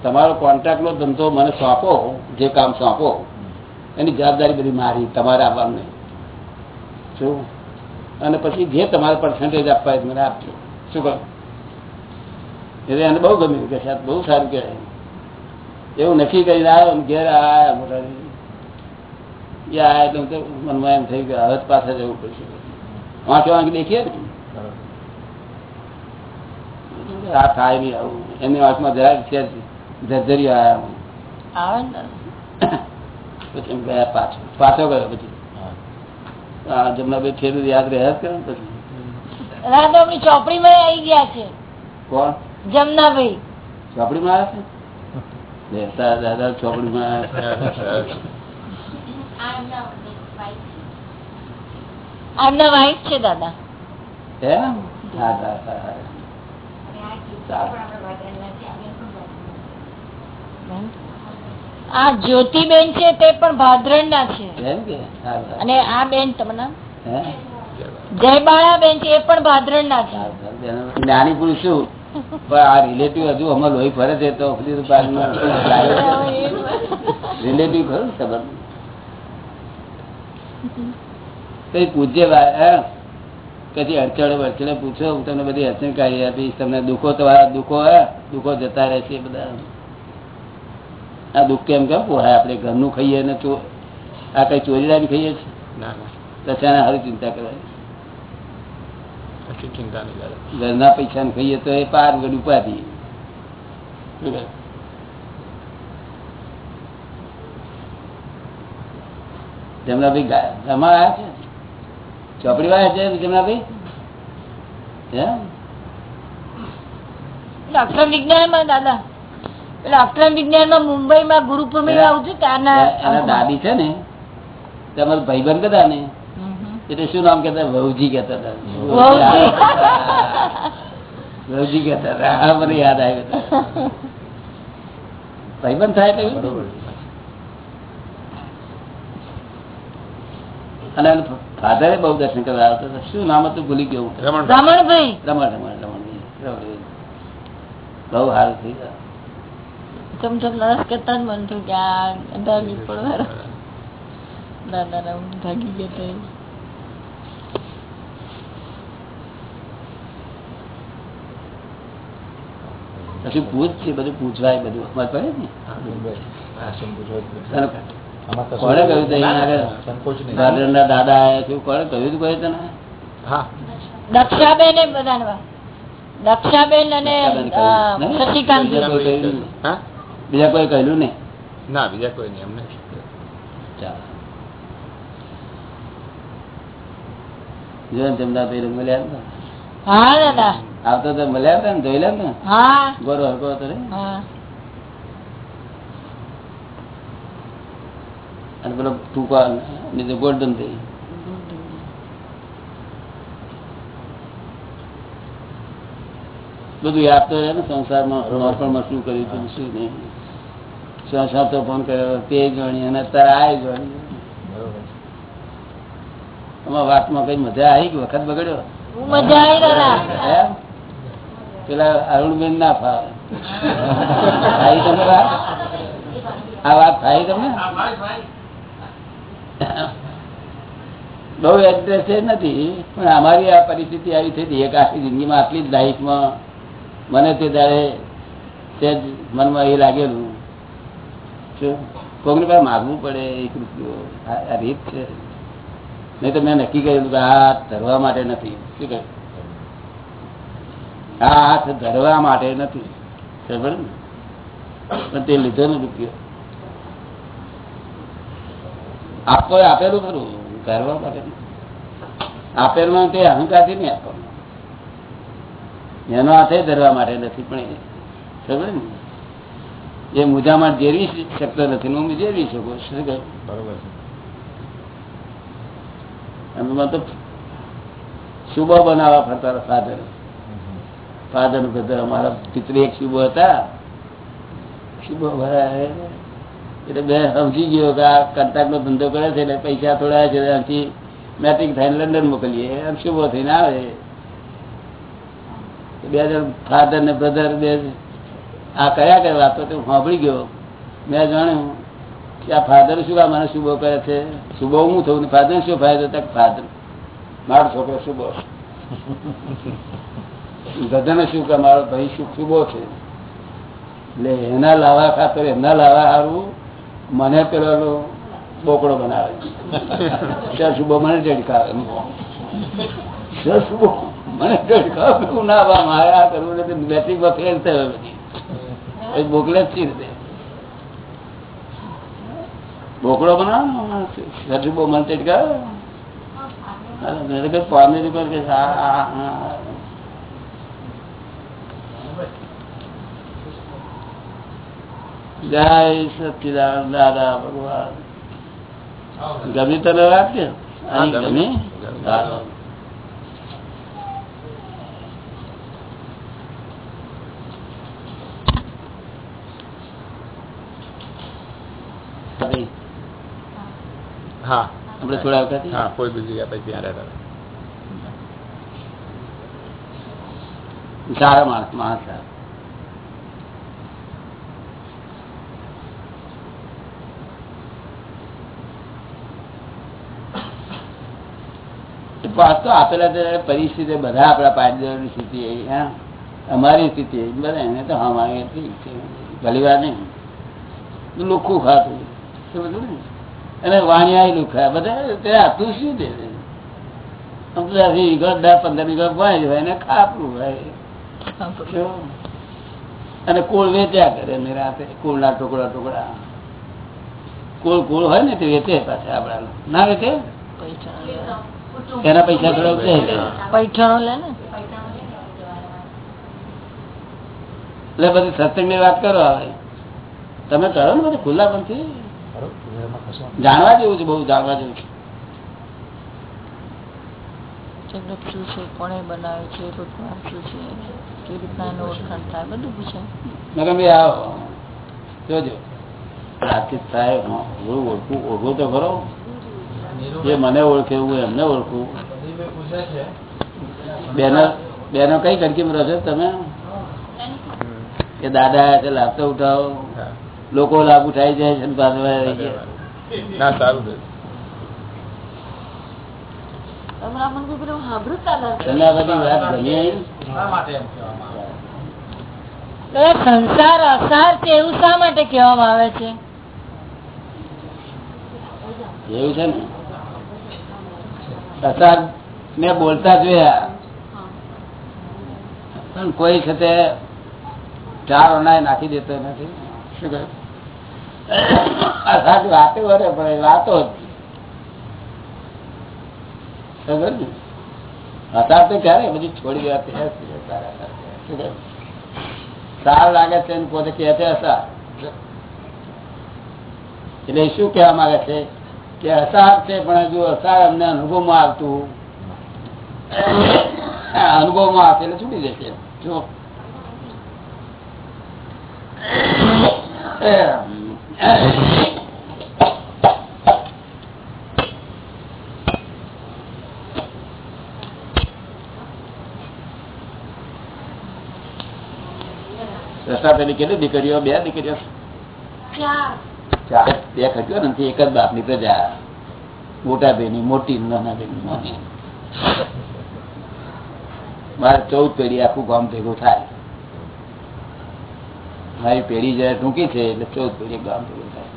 Speaker 1: તમારો કોન્ટ્રાક્ટ નો ધંધો મને સોંપો, જે કામ સોંપો. એની જવાબદારી બધી મારી, તમારે આવવાનું. શું? અને પછી જે તમારે પર્સન્ટેજ આપવા મને આપજો. શું કહો? એટલે એને બહુ ગમ્યું કે સાહેબ, બહુ સારું કહેવાય. એવું નક્કી કરીને આવ્યો ઘેર આવ્યા મોટા એ આવ્યા તો મનમાં એમ થઈ ગયું હવે પાસે જવું પડશે. વાંચો વાંચી દેખીએ ને? આ થાય નહીં આવું. એમની વાતમાં જરાક છે ધરધરી આવ્યા હું. પછી એમ ગયા પાછો. પાછો ગયો પછી. આ જમના બે છેલ્લું યાદ રહ્યા જ કરે પછી.
Speaker 3: આવી ગયા છે.
Speaker 1: કોણ?
Speaker 3: જમનાભાઈ.
Speaker 1: આવે છે? બેસતા દાદા ચોપડીમાં આવે છે.
Speaker 3: આમના વાઈફ છે દાદા.
Speaker 1: એમ? હા, હા.
Speaker 3: આ જ્યોતિબેન છે તે પણ ભાદરણ ના છે. અને આ બેન તમને? જયબાળા બેન છે એ પણ ભાદરણ ના છે.
Speaker 1: જ્ઞાની પુરુષ છું. પણ આ રિલેટિવ હજુ અમલ હોય ફરે છે તો રિલેટિવ ખરું સંબંધ કઈ પૂજ્ય? કદી અડચણ વડચણે પૂછો હું તમને બધી અડચણ કાઢી આપીશ. તમને દુઃખો તમારા દુઃખો હે દુઃખો જતા રહેશે બધા. આ દુઃખ કેમ કેમ? પોહાય આપણે ઘરનું ખાઈએ ને તો આ કઈ ચોરીદારી ખાઈએ છીએ? તો ચિંતા
Speaker 4: કશી ચિંતા નહીં
Speaker 1: ઘરના પૈસા ને ખાઈએ તો એ પાર ગડ ઉપાધિ? જમનાભાઈ ગા- ગામમાં આવ્યા છે? ચોપડી વાળા છે જમનાભાઈ?
Speaker 3: પેલા વિજ્ઞાનમાં દાદા. ડોક્ટર વિજ્ઞાનમાં મુંબઈ માં ગુરુ પૂર્ણિમા આવું છું ત્યાંના
Speaker 1: દાદી છે ને તમારા ભાઈબંધ હતા ને. એટલે શું નામ કેતા વહુજી કેતા હતા.
Speaker 3: વહુજી.
Speaker 1: કેતા હતા. મને યાદ આવ્યું. ભાઈબંધ થાય એટલે
Speaker 5: બરોબર.
Speaker 1: અને ફાધરે બહુ દર્શન કરવા આવતો શું નામ હતું? ભૂલી ગયો હું.
Speaker 4: રમણ
Speaker 3: રમણભાઈ.
Speaker 1: રમણ રમણ રમણ. રમણ. બહુ સારું થઈ ગયું.
Speaker 3: ચમ ચમ નરસ કરતા જ મન થયું કે આ ભાગી પડવા દાદા રામ ભાગી ગયા તો
Speaker 1: પછી પૂછ છે બધું પૂછવાય બધું. ખબર પડે ને?
Speaker 5: જો
Speaker 1: કહ્યું હતું આગળ? દાદા કહ્યું તને?
Speaker 3: દક્ષાબેન એ દક્ષાબેન અને? શશિકાંત
Speaker 1: બીજા કોઈ કહ્યું નહીં?
Speaker 4: હા?
Speaker 1: બીજા કોઈ કહ્યું નહીં?
Speaker 4: ના બીજા કોઈ નહીં અમને
Speaker 1: ચાલો. જોઈને તેમના પેલું મળ્યા
Speaker 3: હા દાદા.
Speaker 1: આવતો તો મળ્યા હતા ને જોઈ લે ને
Speaker 3: હા.
Speaker 1: ગોરો હરકો હતો રે
Speaker 3: હા.
Speaker 1: અને પેલો ટૂંકા નીચે ગોલ્ડન થઈ. બધું યાદ તો રહે ને સંસારમાં નોર્મલમાં શું કર્યું હતું શું નહીં. શું તો ફોન કર્યો તે જોણી અને અત્યારે આ આમાં વાતમાં કઈ મજા આવી કે વખત બગડ્યો?
Speaker 3: મજા આવી
Speaker 1: પેલા અરુણબેન ના ફાવે. તમે વાત આ વાત થાય તમને? બહુ એડ્રેસ નથી, પણ અમારી આ પરિસ્થિતિ આવી થઈ એક આખી જિંદગીમાં, આટલી જ લાઈફમાં મને તે દાડે તે જ મનમાં એ લાગેલું કોઈને પાસે માગવું પડે એક રૂપિયો આ રીત છે. નહીં તો મેં નક્કી કર્યું કે આ ધરવા માટે નથી. શું કહ્યું આ હાથ ધરવા માટે નથી. ખબર ને? પણ તે લીધો ને રૂપિયો આપતો આપેલું ખરું. ધરવા માટે. નહીં. તે અહંકારથી નહીં આપવાનું. એનો હાથે ધરવા માટે નથી પણ ખબર ને? એ મુજામાં જેવી શકતો નથી હું જેવી શકું શું કહ્યું
Speaker 5: બરોબર છે.
Speaker 1: એમાં તો શુભો બનાવવા ફરતા ફાધર ફાધર બધા અમારા પિતરી એક શુભો હતા. શુભો ભરાય એટલે બે સમજી ગયો કે આ કંટાક નો ધંધો કરે છે એટલે પૈસા થોડા છે ત્યાંથી મેટ્રિક થઈને લંડન મોકલીએ. એમ શુભો થઈને આવે. બે જણ ફાધર ને બ્રધર બે આ કયા કયા વાતો તો સાંભળી ગયો. મેં જાણ્યું કે આ ફાધર શું આ મને શુભો કરે છે? શુભો હું થયું ફાધર શું ફાયદો તક ફાધર મારો છોકરો શુભો ગધને શું કે? મારો ભાઈ શું શુભો છે? એટલે એના લાવા ખાતર એમના લાવા સારું મને પેલો બોકડો બનાવે. ત્યાં શુભો મને ચડકાવે મને ઝડકાવે હું બોકલે જ સી રીતે બોકડો બનાવો સજુબો મને ઝડકાવે. મેં તો કહ્યું, પાણી ઉપર કે આ આ આ જય સચિદાન દાદા ભગવાન ગમી તને વાત કે
Speaker 4: હા,
Speaker 1: ગમી
Speaker 4: ગમી.
Speaker 1: હા. આપણે થોડા વખત
Speaker 4: હા કોઈ બીજી પછી ત્યાં રહેતા
Speaker 1: સારા માણસ માણસ સારા. પાસ તો આપેલા પરિસ્થિતિ બધા આપણા પાટીદારની સ્થિતિ હા. અમારી સ્થિતિ બધા એને તો માગે ભલી વાર નહીં. લુખું ખાતું. ને? અને વાણિયા લુખા. બધા તે આતું શું દે આમ તો હજી વીઘો દસ પંદર વીઘો વાય હોય ને ખાપરું હોય. અને કુળ વેચ્યા કરે ને રાતે. કુળના ટુકડા ટુકડા. કુળ કોળ હોય ને તે વેચે પાછા આપડા ના વેચે? એના પૈસા થોડા
Speaker 3: પૈઠાણો લે ને.
Speaker 1: એટલે બધી સત્સંગની વાત કરો હવે. તમે કરો ને બધું ખુલ્લા
Speaker 2: વાંધો
Speaker 1: જાણવા જેવું છે બહુ જાણવા જેવું છે.
Speaker 3: કોણે બનાવ્યું છે ભગવાન શું છે કેવી રીતના એનું ઓળખાણ થાય બધું પૂછાય
Speaker 1: મેં ભાઈ આવો. જોજો. વાતચીત થાય ઓળખું ઓળખું તો ખરો. જે મને ઓળખે હું એમને ઓળખું. બેનો બેનો કઈ કંકીમ રહો છો તમે? કે દાદા છે લાભતો ઉઠાવો. લોકો લાભ ઉઠાઈ જાય છે ને
Speaker 4: સારું
Speaker 3: સંસાર અસાર છે એવું શા માટે કહેવામાં આવે છે?
Speaker 1: એવું છે ને? અસાર મેં બોલતા જોયા. પણ કોઈ છે ચાર અનાય નાખી દેતો નથી. શું કહે? વાતો વાતો તો ક્યારે? બધી છોડી કહે? સાર લાગે છે પોતે કહે છે એટલે શું કહેવા માંગે છે? કે અસાર છે, પણ જો અસાર અમને અનુભવમાં આવતું. અનુભવમાં આવશે એટલે છૂટી જશે જો. કેટલી દીકરીઓ? બે દીકરીઓ? બે ખટીઓ નથી એક જ બાપની પ્રજા. મોટા બેની મોટી નાના બેની નાની મારે ચૌદ પેઢી આખું ગામ ભેગું થાય. મારી પેઢી જયારે ટૂંકી છે એટલે ચૌદ પેઢી ગામ ભેગું થાય.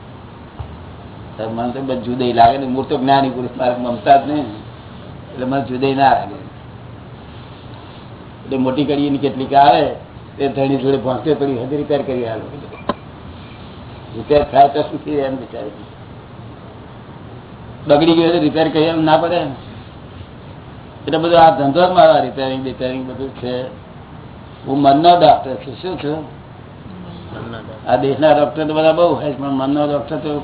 Speaker 1: મને તો બધું જુદાઈ લાગે ને મૂળ તો જ્ઞાની પુરુષ, મારે મમતા જ નહીં. એટલે મને જુદાઈ ના લાગે. એટલે મોટી કડીની કેટલીક આવે, તે ધણી જોડે ભણતે પડી હજી રિપેર કરી આલો રિપેર થાય તો શું થયું એમ વિચારી બગડી ગયો રિપેર કરી એમ ના પડે એટલે બધું આ ધંધો જ મારા રિપેરિંગ રિપેરિંગ બધું છે. હું મનનો ડોક્ટર છું. શું છું? આ દેશના ડોક્ટર તો બધા બહુ હોય છે, પણ મનનો ડોક્ટર તો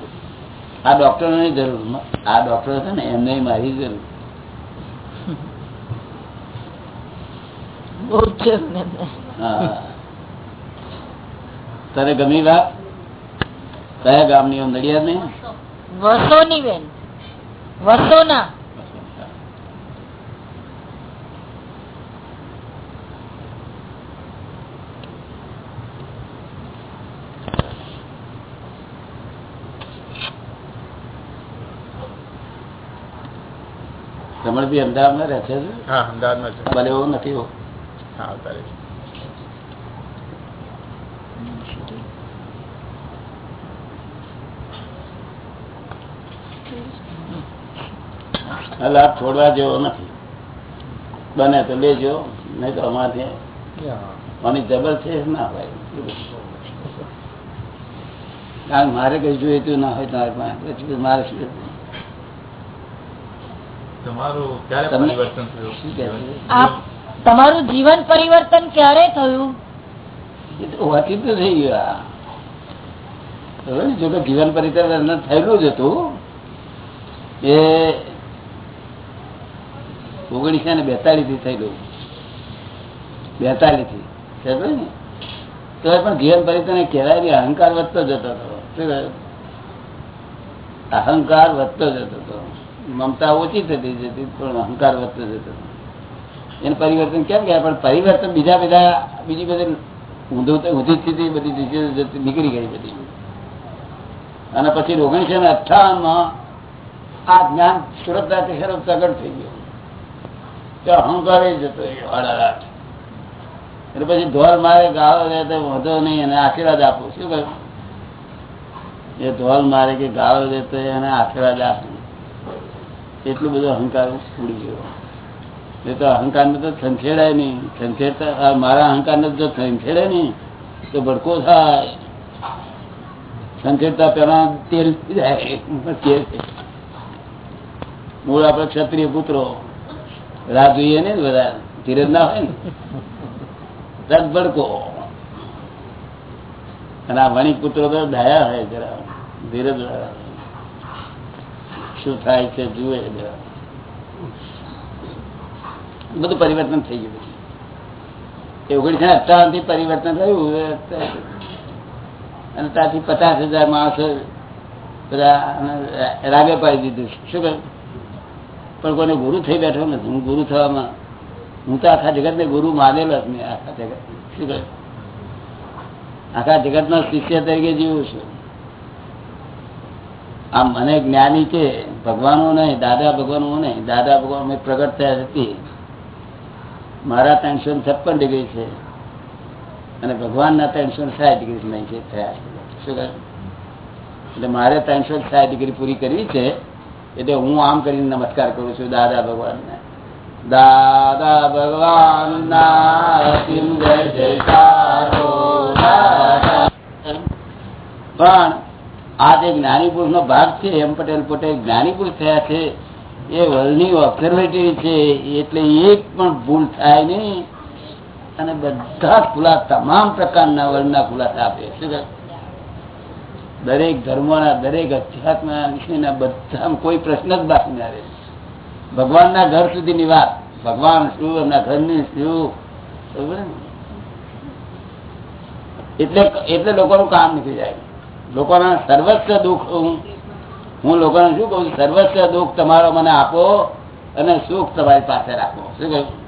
Speaker 1: આ ડોક્ટરોની જરૂર. આ ડોક્ટર છે ને એમને મારી જરૂર.
Speaker 3: બહુ જ છે
Speaker 1: હા. તારે ગમી વાત? કયા ગામની નડિયાદની
Speaker 3: વસોની બેન. વસોના.
Speaker 1: રમણ અમદાવાદ અમદાવાદમાં રહે છે
Speaker 4: હા અમદાવાદમાં છે.
Speaker 1: ભલે એવું નથી
Speaker 4: આવતા રહે
Speaker 1: લાભ છોડવા જેવો નથી. બને તો લેજો નહીં તો અમારે મને જબર છે ના હોય. કારણ મારે કઈ જોઈતું ના હોય તમારે પાસે મારે શું
Speaker 4: તમારું ક્યારે
Speaker 1: તમને-
Speaker 4: પરિવર્તન થયું?
Speaker 1: શું કહે છે?
Speaker 3: આપ તમારું જીવન પરિવર્તન ક્યારે થયું?
Speaker 1: એ તો હોવાથી તો થઈ ગયું. જો કે જીવન પરિવર્તન થયેલું જ હતું. એ ઓગણીસો ને બેતાલીસથી થયેલું બેતાલીસથી ને? તો પણ જીવન પરિવર્તન કહેવાય અહંકાર વધતો જતો હતો. અહંકાર વધતો જતો હતો. મમતા ઓછી થતી જતી, પણ અહંકાર વધતો જતો હતો. એને પરિવર્તન કેમ કહેવાય? પણ પરિવર્તન બીજા બધા, બીજી બધી ઊંધું સ્થિતિ બધી નીકળી ગઈ બધી. અને પછી ઓગણીસો ને અઠાવનમાં આ જ્ઞાન સુરત શરત પ્રગટ થઈ ગયું. અહંકાર જતો એટલે પછી ધોલ મારે ગાળો રહે તો વધો નહીં અને આશીર્વાદ આપો. શું કહ્યું? એ ધોલ મારે કે ગાળો રહે તો એને આશીર્વાદ આપો. એટલું બધું અહંકાર ઉડી ગયો. એ તો અહંકારને તો છંછેડાય નહીં. છંછેડતા મારા અહંકારને જો છંછેડે નહીં, તો ભડકો થાય. સંખેડતા પેલા તેલ જાય. મૂળ આપણે ક્ષત્રિય પુત્રો. રાહ જોઈએ ને બધા. ધીરજ ના હોય ને. તરત ભડકો. અને આ વણિક પુત્રો તો ડાયા હોય જરા. ધીરજ શું થાય છે જુએ જરા. બધું પરિવર્તન થઈ ગયું એ ઓગણીસો અઠાવનથી પરિવર્તન થયું. અને ત્યાંથી પચાસ હજાર માણસો બધા રાગે પાડી દીધું. શું કહ્યું? પણ કોઈને ગુરુ થઈ બેઠો નથી. હું ગુરુ થવામાં, હું તો આખા જગતને ગુરુ માનેલો જ નહીં. આખા જગત શું કહે? આખા જગતનો શિષ્ય તરીકે જીવું છું. આ મને જ્ઞાની છે, ભગવાનો નહીં, દાદા ભગવાનો નહીં. દાદા ભગવાન મેં પ્રગટ થયા હતી મારા ત્રણસો છપ્પન ડિગ્રી છે. અને ભગવાનના ત્રણસો સાઠ ડિગ્રી નહીં છે, થયા. શું કહે? એટલે મારે ત્રણસો સાઠ ડિગ્રી પૂરી કરવી છે. એટલે હું આમ કરીને નમસ્કાર કરું છું, દાદા ભગવાનને. દાદા ભગવાન પણ આ જે જ્ઞાની પુરુષ નો ભાગ છે, એમ પટેલ પટેલ જ્ઞાની પુરુષ થયા છે, એ વર્લ્ડની ઓબ્ઝર્વેટરી છે, એટલે એક પણ ભૂલ થાય નહીં. અને બધા ખુલા તમામ પ્રકારના વર્ણના ખુલાસા આપે શું? દરેક ધર્મોના, દરેક અધ્યાત્મના વિષયના બધા કોઈ પ્રશ્ન જ બાકી ના રહે. ભગવાનના ઘર સુધીની વાત, ભગવાન શું, એમના ઘરની શું? એટલે એટલે લોકોનું કામ નીકળી જાય. લોકોના સર્વસ્વ દુઃખ હું હું લોકોને શું કહું સર્વસ્વ દુઃખ તમારો મને આપો અને સુખ તમારી પાસે રાખો. શું કહ્યું?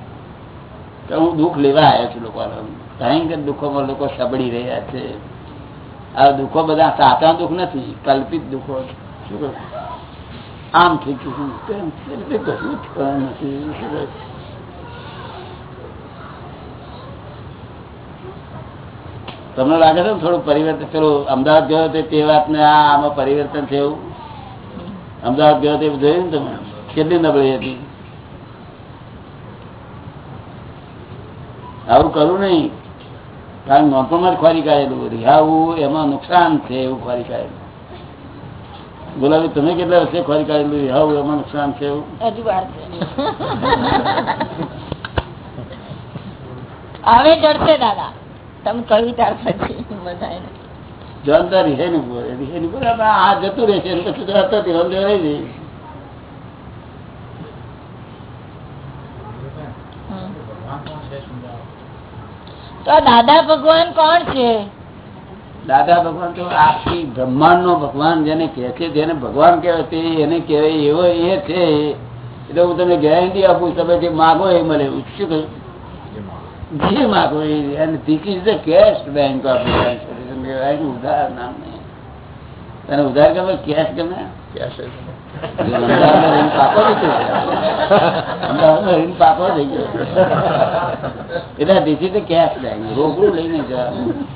Speaker 1: કે હું દુઃખ લેવા આવ્યો છું લોકોને. ભયંકર દુઃખોમાં લોકો સબડી રહ્યા છે. આ દુઃખો બધા સાચા દુઃખ નથી, કલ્પિત દુઃખો આમ થઈ. એટલે કશું તમને લાગે છે ને થોડું પરિવર્તન, પેલું અમદાવાદ ગયો હતો તે વાત ને આ આમાં પરિવર્તન થયું? અમદાવાદ ગયો તે જોયું ને તમે? કેટલી નબળી હતી? આવું કરું નહીં. કારણ નોંધોમાં જ ખોરી કાઢેલું બધું. એમાં નુકસાન છે એવું ખોરી કાઢેલું. ગુલાબી તમે કેટલા વર્ષે ખોરી કાઢેલું? આવું એમાં નુકસાન છે એવું?
Speaker 3: હજુ હવે જડશે દાદા. તમે કહ્યું ત્યાર પછી
Speaker 1: જવાબદારી છે ને આ જતું રહેશે પછી તો હતો તે વાંધો રહી જાય.
Speaker 3: હમ.
Speaker 2: ભગવાન કોણ છે સમજાવો
Speaker 3: તો દાદા ભગવાન કોણ છે?
Speaker 1: દાદા ભગવાન તો આખી બ્રહ્માંડ નો ભગવાન જેને કે છે જેને ભગવાન કહેવાય તે એને કહેવાય એવો એ છે. એટલે હું તમને ગેરંટી આપું તમે જે માગો એ મળે શું કહ્યું? જે માગો એ. અને this is the cash bank of ઉધાર નામ નહીં. તને ઉધાર ગમે? કેશ ગમે?
Speaker 4: કેશ
Speaker 1: એટલે ધીસ ઇઝ કેશ બેંક રોકડું લઈને જવાનું.